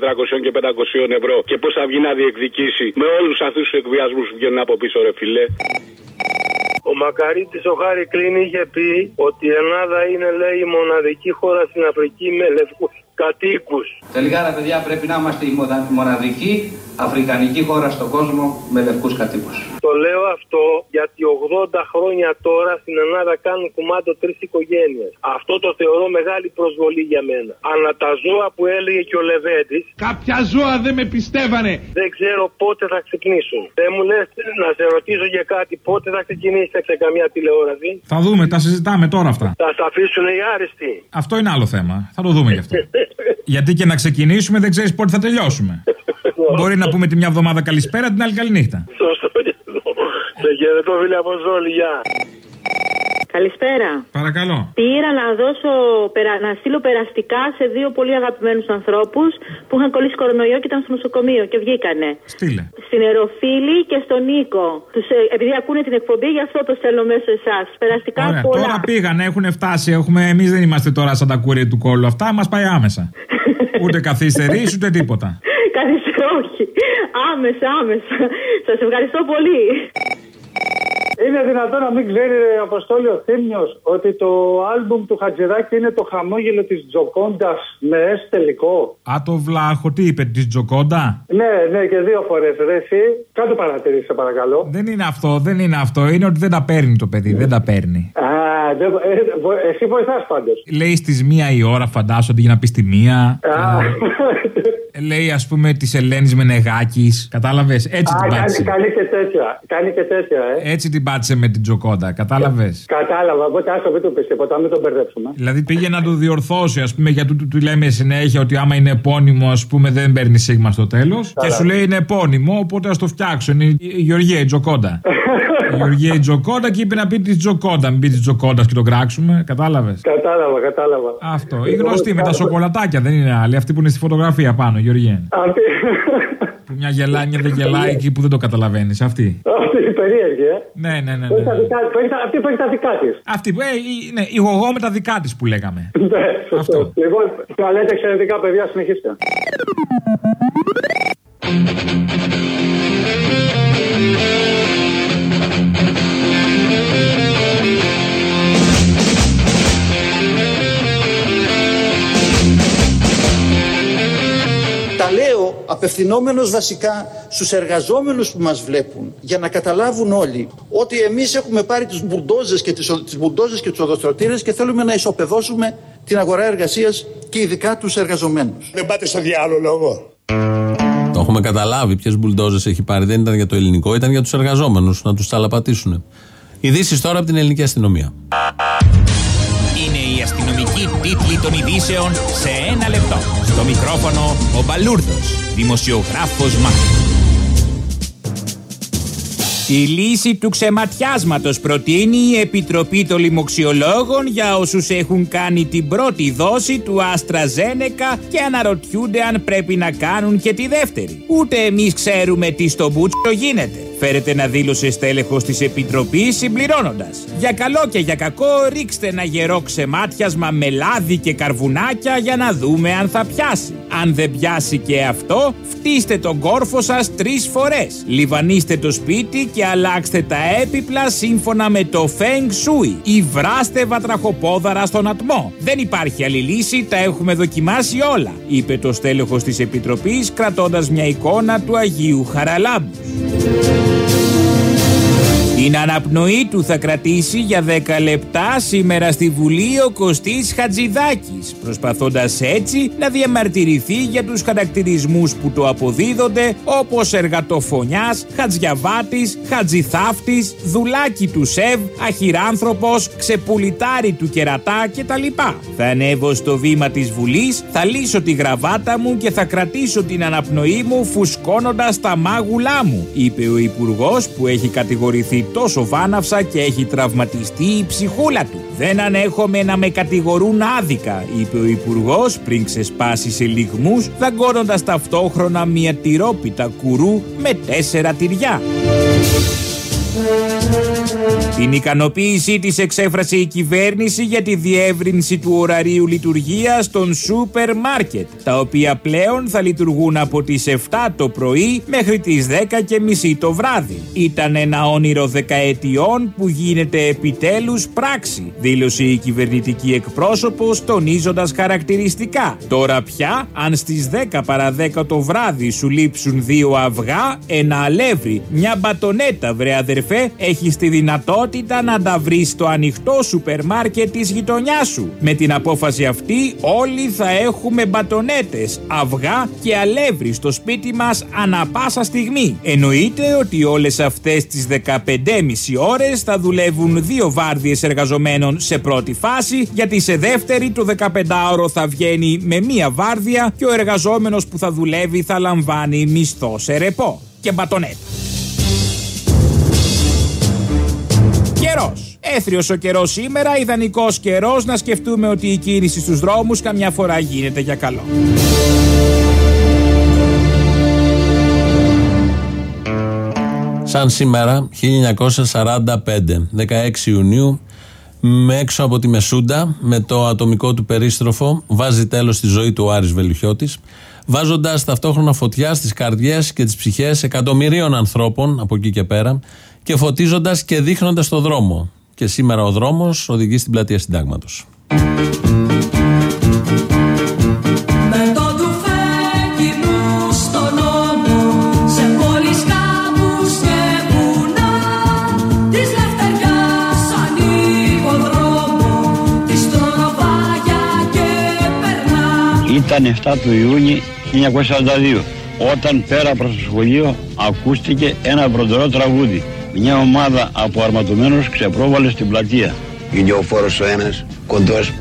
400 και 500 ευρώ και πώ θα βγει να διεκδικήσει με όλους αυτούς τους εκβιασμούς που βγαίνουν από πίσω, ρε φιλέ. Ο Μακαρίτης ο Χάρη Κλίν είχε πει ότι η Ελλάδα είναι λέει η μοναδική χώρα στην Αφρική με λευκούς κατοίκους. Τελικά ρε παιδιά πρέπει να είμαστε η μονα- μοναδική αφρικανική χώρα στον κόσμο με λευκούς κατοίκους. Το λέω αυτό γιατί 80 χρόνια τώρα στην Ελλάδα κάνουν κουμάντο τρεις οικογένειες. Αυτό το θεωρώ μεγάλη προσβολή για μένα. Αλλά τα ζώα που έλεγε και ο Λεβέντης. Κάποια ζώα δεν με πιστεύανε. Δεν ξέρω πότε θα ξεκινήσουν. Δεν μου λες να σε ρωτήσω για κάτι, πότε θα ξεκινήσετε σε καμιά τηλεόραση; Θα δούμε, τα συζητάμε τώρα αυτά. Θα σε αφήσουν οι άριστοι. Αυτό είναι άλλο θέμα. Θα το δούμε γι' αυτό. Γιατί και να ξεκινήσουμε δεν ξέρεις πότε θα τελειώσουμε. Μπορεί να πούμε τη μια εβδομάδα καλησπέρα, την άλλη καληνύχτα. Σωστό και αυτό. Σε χαιρετώ, φίλε Αποστόλη, γεια. Καλησπέρα. Παρακαλώ. Πήρα να δώσω, περα- να στείλω περαστικά σε δύο πολύ αγαπημένους ανθρώπους που είχαν κολλήσει κορονοϊό και ήταν στο νοσοκομείο και βγήκανε. Στείλε. Στην Εροφίλη και στον Νίκο. Τους, ε, επειδή ακούνε την εκπομπή, γι' αυτό το στέλνω μέσω εσάς. Περαστικά Ωραία, πολλά. τώρα πήγαν, έχουν φτάσει. Έχουμε, εμείς δεν είμαστε τώρα σαν τα κούρια του κόλλου. Αυτά μας πάει άμεσα. ούτε καθυστερείς ούτε τίποτα. Καθίστε, όχι. Άμεσα, άμεσα. Σας ευχαριστώ πολύ. Είναι δυνατόν να μην ξέρει, ρε, Αποστόλη ο Θήμιος, ότι το άλμπουμ του Χατζηδάκη είναι το χαμόγελο της Τζοκόντας με S τελικό; Α, το βλάχο, τι είπε, της Τζοκόντα; Ναι, ναι, και δύο φορές, ρε, εσύ. Κάτω παρατηρήσει, σε παρακαλώ. Δεν είναι αυτό, δεν είναι αυτό. Είναι ότι δεν τα παίρνει το παιδί, δεν τα παίρνει. Α, δεν, ε, βο- εσύ βοηθάς πάντως. Λέει στις μία η ώρα, φαντάζονται για να πεις στη μία. Α, Ε, Λέει, ας πούμε, της Ελένης Μενεγάκης. Κατάλαβες; Έτσι την Α, κάνει, πάτησε. κάνει και τέτοια. Κάνει και τέτοια, ε. Έτσι την πάτησε με την Τζοκόντα. Κατάλαβες; Κατάλαβα, οπότε άσο μην το πεις τίποτα, μην τον μπερδέψουμε. Δηλαδή πήγε να το διορθώσει, ας πούμε, γιατί του, του λέμε συνέχεια ότι άμα είναι επώνυμο, ας πούμε, δεν παίρνει σίγμα στο τέλος. Και σου λέει είναι επώνυμο, οπότε ας το φτιάξω. Είναι η η Γεωργία η Τζοκόντα. η Γεωργία η Τζοκόντα και είπε να πει της Τζοκόντα. Μην πει της Τζοκόντας και το κράξουμε. Κατάλαβες; Κατάλαβα, κατάλαβα. Αυτό. Η γνωστή με τα σοκολατάκια δεν είναι άλλη. Αυτή που είναι στη φωτογραφία πάνω, Γεωργία. Αυτή, Που μια γελάει, μια δεν γελάει εκεί που δεν το καταλαβαίνεις. Αυτή. αυτή η περίεργη, ε. Ναι, ναι, ναι. Που έχει ναι. τα δικά- που έχει τα- Αυτή που έχει τα δικά της. Αυτή που, ε, η- ναι, η γογό με τα δικά της που λέγαμε. Ναι, σωστό. Λοιπόν, τα λέτε εξαιρετικά, παιδιά, συνεχίστε. Τα απευθυνόμενος βασικά στους εργαζόμενους που μας βλέπουν για να καταλάβουν όλοι ότι εμείς έχουμε πάρει τους μπουλντόζες και τις, ο- τις μπουλντόζες και τους οδοστρωτήρες και θέλουμε να ισοπεδώσουμε την αγορά εργασίας και ειδικά τους εργαζομένους. Δεν πάτε στο διάλογο λόγο. Το έχουμε καταλάβει ποιες μπουλντόζε έχει πάρει. Δεν ήταν για το ελληνικό, ήταν για τους εργαζόμενους να τους τσαλαπατήσουν. Ειδήσεις τώρα από την ελληνική αστυνομία. Είναι η αστυνομική τίτλη των ειδήσεων σε ένα λεπτό. Στο μικρόφωνο ο Μπαλούρδος, δημοσιογράφος Μάρκος. Η λύση του ξεματιάσματος προτείνει η Επιτροπή των Λοιμοξιολόγων για όσους έχουν κάνει την πρώτη δόση του Άστρα Ζένεκα και αναρωτιούνται αν πρέπει να κάνουν και τη δεύτερη. Ούτε εμείς ξέρουμε τι στο μπούτσο γίνεται. Φέρετε να δήλωσε στέλεχος της Επιτροπής συμπληρώνοντας. Για καλό και για κακό ρίξτε ένα γερό ξεμάτιασμα με λάδι και καρβουνάκια για να δούμε αν θα πιάσει. Αν δεν πιάσει και αυτό, φτύστε τον κόρφο σας τρεις φορές. Λιβανίστε το σπίτι και αλλάξτε τα έπιπλα σύμφωνα με το Feng Shui ή βράστε βατραχοπόδαρα στον ατμό. Δεν υπάρχει άλλη λύση, τα έχουμε δοκιμάσει όλα, είπε το στέλεχος της Επιτροπής κρατώντας μια εικόνα του Αγίου Χαραλάμπου. Την αναπνοή του θα κρατήσει για 10 λεπτά σήμερα στη Βουλή ο Κωστής Χατζηδάκης, προσπαθώντας έτσι να διαμαρτυρηθεί για τους χαρακτηρισμούς που το αποδίδονται όπως εργατοφωνιάς, χατζιαβάτης, χατζηθάφτης, δουλάκι του ΣΕΒ, αχυράνθρωπος, ξεπουλιτάρι του κερατά κτλ. Θα ανέβω στο βήμα της Βουλής, θα λύσω τη γραβάτα μου και θα κρατήσω την αναπνοή μου φουσκώνοντας τα μάγουλά μου, είπε ο Υπουργός που έχει κατηγορηθεί τόσο βάναυσα και έχει τραυματιστεί η ψυχούλα του. Δεν ανέχομαι να με κατηγορούν άδικα, είπε ο Υπουργός πριν ξεσπάσει σε λιγμούς, δαγκώνοντας ταυτόχρονα μια τυρόπιτα κουρού με τέσσερα τυριά. Την ικανοποίησή της εξέφρασε η κυβέρνηση για τη διεύρυνση του ωραρίου λειτουργίας των σούπερ μάρκετ, τα οποία πλέον θα λειτουργούν από τις 7 το πρωί μέχρι τις 10 και μισή το βράδυ. Ήταν ένα όνειρο δεκαετιών που γίνεται επιτέλους πράξη, δήλωσε η κυβερνητική εκπρόσωπος τονίζοντας χαρακτηριστικά. Τώρα πια, αν στις 10 παρα 10 το βράδυ σου λείψουν δύο αυγά, ένα αλεύρι, μια μπατονέτα βρε αδερφέ, έχεις τη δυνατότητα να τα βρεις στο ανοιχτό σούπερ μάρκετ της γειτονιάς σου. Με την απόφαση αυτή όλοι θα έχουμε μπατονέτες, αυγά και αλεύρι στο σπίτι μας ανα πάσα στιγμή. Εννοείται ότι όλες αυτές τις 15,5 ώρες θα δουλεύουν δύο βάρδιες εργαζομένων σε πρώτη φάση, γιατί σε δεύτερη το 15ωρο θα βγαίνει με μία βάρδια και ο εργαζόμενος που θα δουλεύει θα λαμβάνει μισθό σε ρεπό και μπατονέτα. Καιρός. Έθριος ο καιρός σήμερα, ιδανικός καιρός να σκεφτούμε ότι η κίνηση στους δρόμους καμιά φορά γίνεται για καλό. Σαν σήμερα, 1945, 16 Ιουνίου, με έξω από τη Μεσούντα, με το ατομικό του περίστροφο, βάζει τέλος στη ζωή του ο Άρης Βελουχιώτης, βάζοντας ταυτόχρονα φωτιά στις καρδιές και τις ψυχές εκατομμυρίων ανθρώπων από εκεί και πέρα και φωτίζοντας και δείχνοντας το δρόμο. Και σήμερα ο δρόμος οδηγεί στην πλατεία συντάγματος. Ήταν 7 του Ιούνιου 1942 όταν πέρα προς το σχολείο ακούστηκε ένα βροντερό τραγούδι. Μια ομάδα από αρματωμένους ξεπρόβαλε στην πλατεία. Είναι ο φόρος ο ένας, κοντός.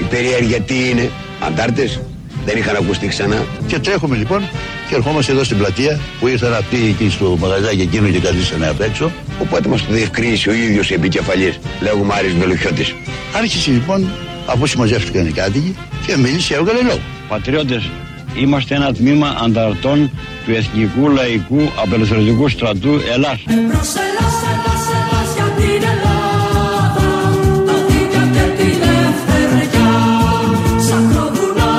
Η περιέργεια τι είναι, αντάρτες. Δεν είχαν ακουστεί ξανά. Και τρέχουμε λοιπόν και ερχόμαστε εδώ στην πλατεία που ήρθαν αυτοί εκεί στο μαγαζάκι εκείνο και καθίσανε απ' έξω. Οπότε μας το διευκρίνησε ο ίδιος η επικεφαλής. Λέγουμε Άρης Βελουχιώτης. Άρχισε λοιπόν, αφού συμμαζεύτηκαν οι κάτοικοι, και μίλησε και έβγαλε λόγο. Πατριώτες, είμαστε ένα τμήμα ανταρτών του Εθνικού Λαϊκού Απελευθερωτικού Στρατού Ελλάς. Εμπρός Ελλάς, Ελλάς, Ελλάς για την Ελλάδα Τα δίκαια και τη λευτεριά Σαν χροδουνά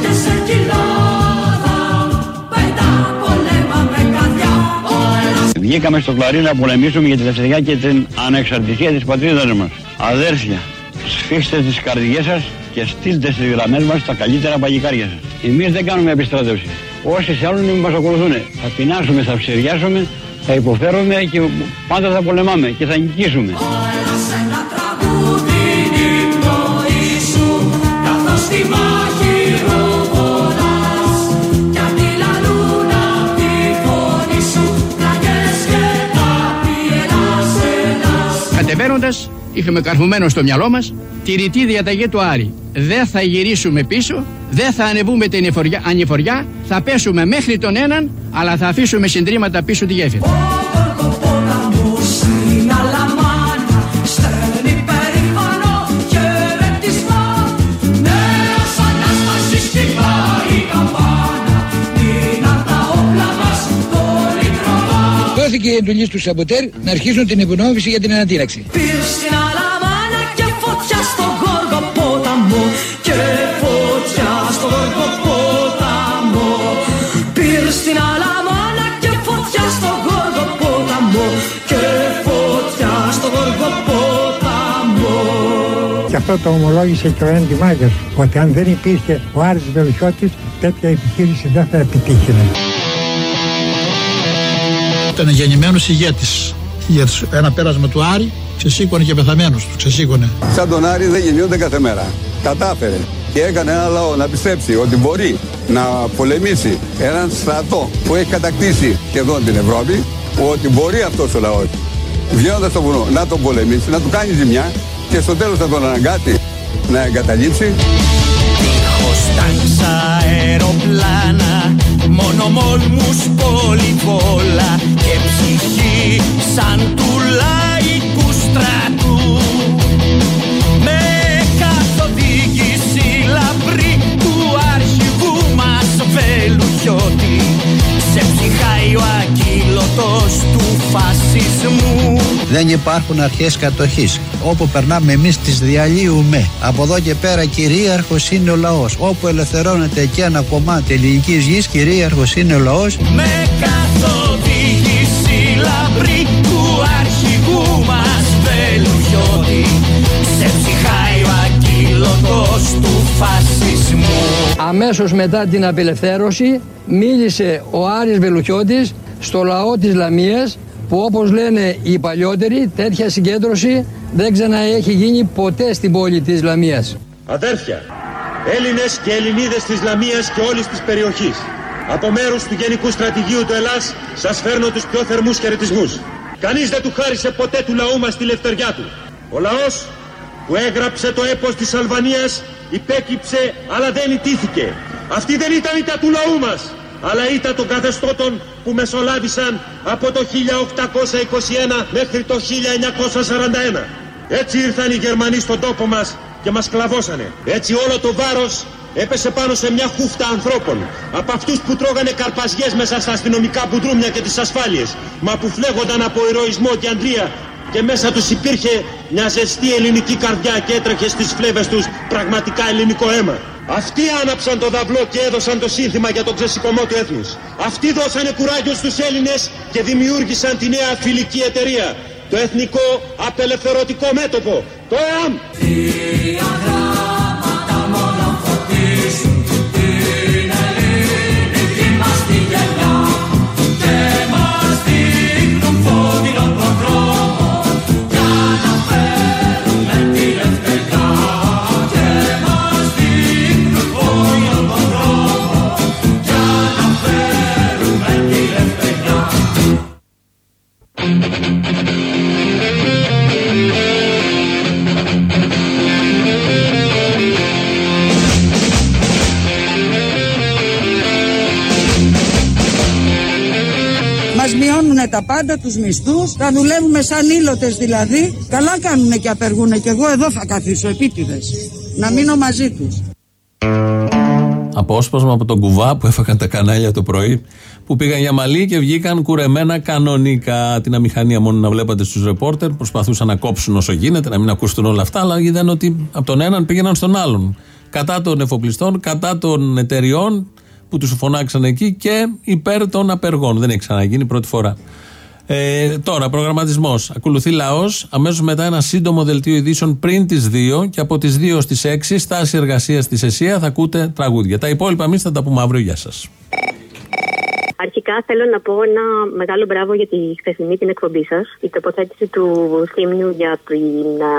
και σε κοιλάδα Πέτα πολέμα με καρδιά Ο Ελλάς Βγήκαμε στο Κλαρί να πολεμήσουμε για τη δευτεριά και την ανεξαρτησία της πατρίδας μας. Αδέρφια, σφίξτε τις καρδιές σας και στείλτε στις γραμμές μας τα καλύτερα παγικάρια σας. Εμείς δεν κάνουμε επιστράτευση. Όσοι θέλουν μας ακολουθούν. Θα πεινάσουμε, θα ψεριάσουμε, θα υποφέρουμε και πάντα θα πολεμάμε και θα νικήσουμε. Ελλάς είχαμε καρφωμένο στο μυαλό μας τη ρητή διαταγή του Άρη. Δεν θα γυρίσουμε πίσω, δεν θα ανεβούμε την ανεφοριά, ανηφοριά, θα πέσουμε μέχρι τον έναν, αλλά θα αφήσουμε συντρίμματα πίσω τη γέφυρα. Δόθηκε η εντολή στους Σαμποτέρ να αρχίσουν την υπονόμηση για την ανατήραξη. Αυτό το ομολόγησε και ο Έντι Μάγκερ, ότι αν δεν υπήρχε ο Άρης Βελουχιώτης, τέτοια επιχείρηση δεν θα επιτύχει. Ήταν γεννημένος ηγέτης. Για ένα πέρασμα του Άρη ξεσήκωνε και πεθαμένου του. Ξεσήκωνε. Σαν τον Άρη δεν γεννιούνται κάθε μέρα. Κατάφερε και έκανε ένα λαό να πιστέψει ότι μπορεί να πολεμήσει έναν στρατό που έχει κατακτήσει σχεδόν την Ευρώπη, ότι μπορεί αυτός ο λαός βγαίνοντας στο βουνό να τον πολεμήσει, να του κάνει ζημιά και στο τέλος να τον αναγκάσει να εγκαταλείψει. Δίχως τάγκς αεροπλάνα Μόνο μόλμους πολυβόλα Και ψυχή σαν του Δεν υπάρχουν αρχές κατοχής. Όπου περνάμε εμείς τις διαλύουμε. Από εδώ και πέρα κυρίαρχος είναι ο λαός. Όπου ελευθερώνεται και ένα κομμάτι ελληνικής γης, κυρίαρχος είναι ο λαός. Με καθοδήγηση λαμπρή του αρχηγού μας Βελουχιώτη Σε ψυχάει ο ακύλωτος του φασισμού Αμέσως μετά την απελευθέρωση μίλησε ο Άρης Βελουχιώτης στο λαό της Λαμίας που όπως λένε οι παλιότεροι τέτοια συγκέντρωση δεν ξαναέχει γίνει ποτέ στην πόλη της Λαμίας. Αδέρφια, Έλληνες και Ελληνίδες της Λαμίας και όλης της περιοχής. Από μέρους του Γενικού Στρατηγίου του Ελλάς σας φέρνω τους πιο θερμούς χαιρετισμούς. Κανείς δεν του χάρισε ποτέ του λαού μας τη λευτεριά του. Ο λαός που έγραψε το έπος της Αλβανίας υπέκυψε αλλά δεν ητήθηκε. Αυτή δεν ήταν ήττα του λαού μας, αλλά ήττα των καθεστώτων που μεσολάβησαν από το 1821 μέχρι το 1941. Έτσι ήρθαν οι Γερμανοί στον τόπο μας και μας κλαβώσανε. Έτσι όλο το βάρος έπεσε πάνω σε μια χούφτα ανθρώπων. Από αυτούς που τρώγανε καρπαζιές μέσα στα αστυνομικά μπουντρούμια και τις ασφάλειες. Μα που φλέγονταν από ηρωισμό και αντρία και μέσα τους υπήρχε μια ζεστή ελληνική καρδιά και έτρεχε στις φλέβες τους πραγματικά ελληνικό αίμα. Αυτοί άναψαν το δαυλό και έδωσαν το σύνθημα για τον ξεσηκωμό του έθνους. Αυτοί δώσανε κουράγιο στους Έλληνες και δημιούργησαν τη νέα φιλική εταιρεία. Το Εθνικό Απελευθερωτικό Μέτωπο, το ΕΑΜ. Μας μειώνουν τα πάντα, τους μισθούς, θα δουλεύουμε σαν ήλωτες δηλαδή. Καλά κάνουν και απεργούν και εγώ εδώ θα καθίσω επίτηδες. Να μείνω μαζί τους. Απόσπασμα από τον κουβά που έφαγαν τα κανάλια το πρωί, που πήγαν για μαλλί και βγήκαν κουρεμένα κανονικά. Την αμηχανία μόνο να βλέπατε στους ρεπόρτερ, προσπαθούσαν να κόψουν όσο γίνεται, να μην ακούσουν όλα αυτά, αλλά είδαν ότι από τον έναν πήγαιναν στον άλλον. Κατά των εφοπλιστών, κατά των εταιριών που τους φωνάξαν εκεί και υπέρ των απεργών. Δεν έχει ξαναγίνει πρώτη φορά. Ε, τώρα, προγραμματισμός. Ακολουθεί λαός. Αμέσως μετά ένα σύντομο δελτίο ειδήσεων πριν τις 2 και από τις 2 στις 6 στάση εργασίας της ΕΣΥΑ θα ακούτε τραγούδια. Τα υπόλοιπα εμείς θα τα πούμε αύριο. Γεια σας. Αρχικά θέλω να πω ένα μεγάλο μπράβο για τη χθεσινή την εκπομπή σας. Η τοποθέτηση του θύμιου για την α,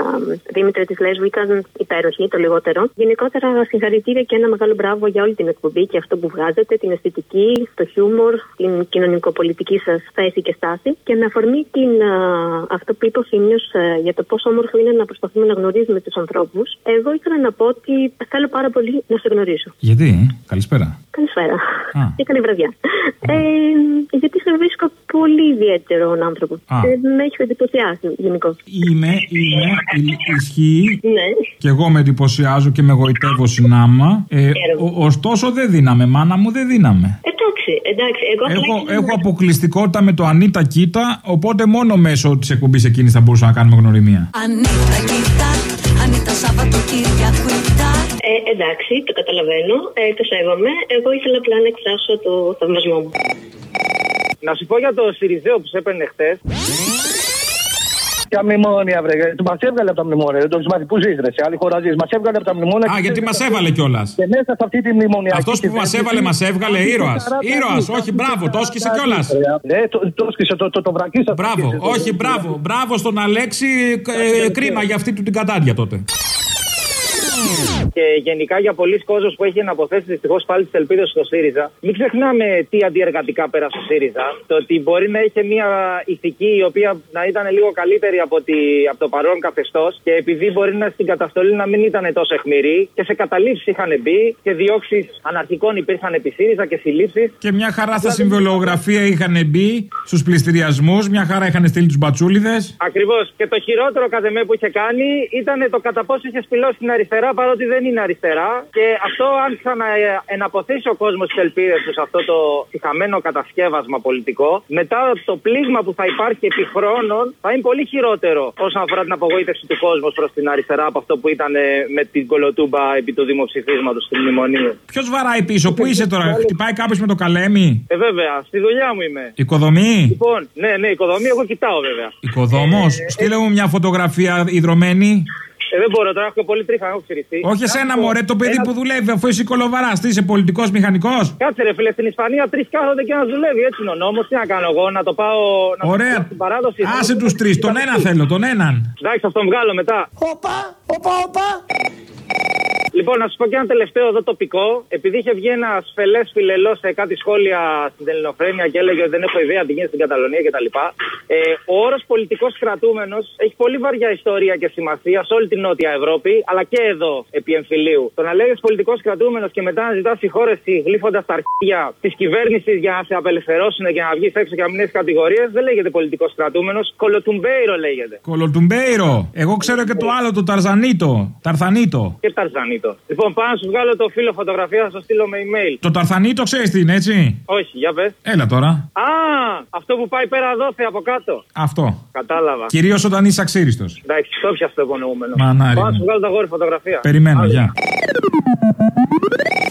Δήμητρα της Λέσβου ήταν υπέροχη, το λιγότερο. Γενικότερα, συγχαρητήρια και ένα μεγάλο μπράβο για όλη την εκπομπή και αυτό που βγάζετε, την αισθητική, το χιούμορ, την κοινωνικοπολιτική σας θέση και στάση. Και με αφορμή την, α, αυτό που είπε ο Θήμιος για το πόσο όμορφο είναι να προσπαθούμε να γνωρίζουμε τους ανθρώπους, εγώ ήθελα να πω ότι θέλω πάρα πολύ να σε γνωρίσω. Γιατί, καλησπέρα. Καλησπέρα. Και καλή βραδιά. Ε, γιατί σε βρίσκω πολύ ιδιαίτερο άνθρωπο. Α. Ε, με έχει εντυπωσιάσει γενικώ. Είμαι, είμαι, ι- ισχύει. Ναι. Και εγώ με εντυπωσιάζω και με γοητεύω συνάμα. Ε, ο- ωστόσο δεν δίναμε, μάνα μου δεν δίναμε. Εντάξει, εντάξει. Εγώ απλά Έχω, ήθελα έχω να- αποκλειστικότητα με το Ανίτα Κίτα, οπότε μόνο μέσω της εκπομπής εκείνης θα μπορούσαμε να κάνουμε γνωριμία. Ανίτα κοίτα, Ανίτα Σαββατοκύριακουίτα. Ε, εντάξει, το καταλαβαίνω. Ε, το σέβομαι. Εγώ ήθελα απλά να εκφράσω το θαυμασμό μου. Να σου πω για το Σιριζέο που σε έπαιρνε χτε. Ποια μνημόνια, βρε. Του μας έβγαλε από τα μνημόνια. Δεν το έχεις μάθει. Πού ζεις, ρε. Σε άλλη χώρα ζεις. Μας έβγαλε από τα μνημόνια. Α, και γιατί μέσα μας σε αυτή- έβαλε κιόλας. Και μέσα σε αυτή τη μνημονιακή. Αυτός που μας κυβέρνηση- έβαλε, μας έβγαλε Αυτή ήρωας. τη χαρά Ήρωας, τα όχι, δει. μπράβο, το έσκησε κιόλας. Ναι, το, το έσκησε, το, το, το βρακίσα. Μπράβο, όχι, μπράβο. Μπράβο στον Αλέξη. ε, κρίμα για αυτή του την κατάντια τότε. Και γενικά για πολλοί κόσμος που έχει αναποθέσει δυστυχώς πάλι τις ελπίδες στο ΣΥΡΙΖΑ, μην ξεχνάμε τι αντιεργατικά πέρασε ο ΣΥΡΙΖΑ. Το ότι μπορεί να είχε μια ηθική η οποία να ήταν λίγο καλύτερη από, τη, από το παρόν καθεστώς και επειδή μπορεί να στην καταστολή να μην ήταν τόσο αιχμηρή και σε καταλήψεις είχαν μπει και διώξεις αναρχικών υπήρχαν επί ΣΥΡΙΖΑ και συλλήψεις. Και μια χαρά στα συμβολογραφία είχαν μπει στους πληστηριασμούς, μια χαρά είχαν στείλει τους μπατσούλιδες. Ακριβώς. Και το χειρότερο κατά με που είχε κάνει ήταν το κατά πόσο είχε σπηλώσει την αριστερά παρότι δεν είναι αριστερά. Και αυτό αν ξαναεναποθήσει ο κόσμος τις ελπίδες τους σε αυτό το συχαμένο κατασκεύασμα πολιτικό, μετά το πλήγμα που θα υπάρχει επί χρόνων θα είναι πολύ χειρότερο όσον αφορά την απογοήτευση του κόσμου προς την αριστερά από αυτό που ήταν ε, με την κολοτούμπα επί του δημοψηφίσματος του μνημονίου. Ποιος βαράει πίσω, πού είσαι τώρα, χτυπάει κάποιος με το καλέμι; Ε, βέβαια, στη δουλειά μου είμαι. Οικοδομή; Λοιπόν, ναι, ναι, οικοδομή, εγώ κοιτάω βέβαια. Οικοδόμος; Στείλε μου μια φωτογραφία υδρωμένη. Ε, δεν μπορώ τώρα, έχω πολύ τρίχα, έχω ξυριστεί. Όχι εσένα, μωρέ, το παιδί Ένα- που δουλεύει, αφού είσαι κολοβαρά. Τι είσαι πολιτικός μηχανικός; Κάτσε ρε φίλε, στην Ισπανία τρεις κάθονται και ένας δουλεύει. Έτσι είναι ο νόμος. Τι να κάνω εγώ, να το πάω. Να το Ωραία. πάω στην παράδοση. Άσε τους τρεις, τον ένα θέλω, τον έναν. Εντάξει, θα τον βγάλω μετά. Όπα, όπα, όπα. Λοιπόν, να σου πω και ένα τελευταίο εδώ τοπικό. Επειδή είχε βγει ένα φελέ φιλελό σε κάτι σχόλια στην Ελληνοφρένεια και έλεγε ότι δεν έχω ιδέα τι γίνεται στην Καταλωνία κτλ. Ε, ο όρος πολιτικός κρατούμενος έχει πολύ βαριά ιστορία και σημασία σε όλη την Νότια Ευρώπη, αλλά και εδώ επί εμφυλίου. Το να λέγεις πολιτικός κρατούμενος και μετά να ζητάς συγχώρεση γλύφοντας τα αρχεία της κυβέρνησης για να σε απελευθερώσουν και να βγεις έξω και να μην έχει κατηγορίες, δεν λέγεται πολιτικός κρατούμενος. Κολοτουμπέιρο λέγεται. Κολοτουμπέιρο. Εγώ ξέρω και το άλλο, το Ταρζανίτο. Ταρθανίτο. Και Ταρζανίτο. Λοιπόν, πάω να σου βγάλω το φύλλο φωτογραφία, θα σου στείλω με email. Το Ταρθανίτο ξέρεις τι είναι, έτσι; Όχι, για πες. Έλα τώρα. Α, αυτό που πάει πέρα δόθε από κάτω. Αυτό. Κατάλαβα. Κυρίως όταν είσαι αξίριστος. Εντάξει, το πιάσε το υπονοούμενο. Μανάρι Πάω να μου. σου βγάλω τα γόρι φωτογραφία. Περιμένω, Άντε. γεια.